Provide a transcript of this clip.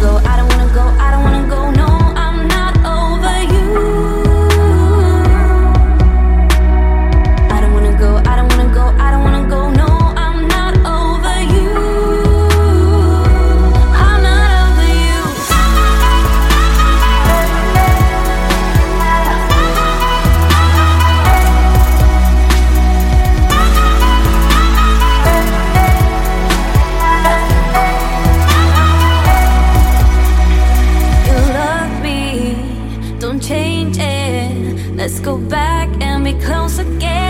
go Go back and be close again.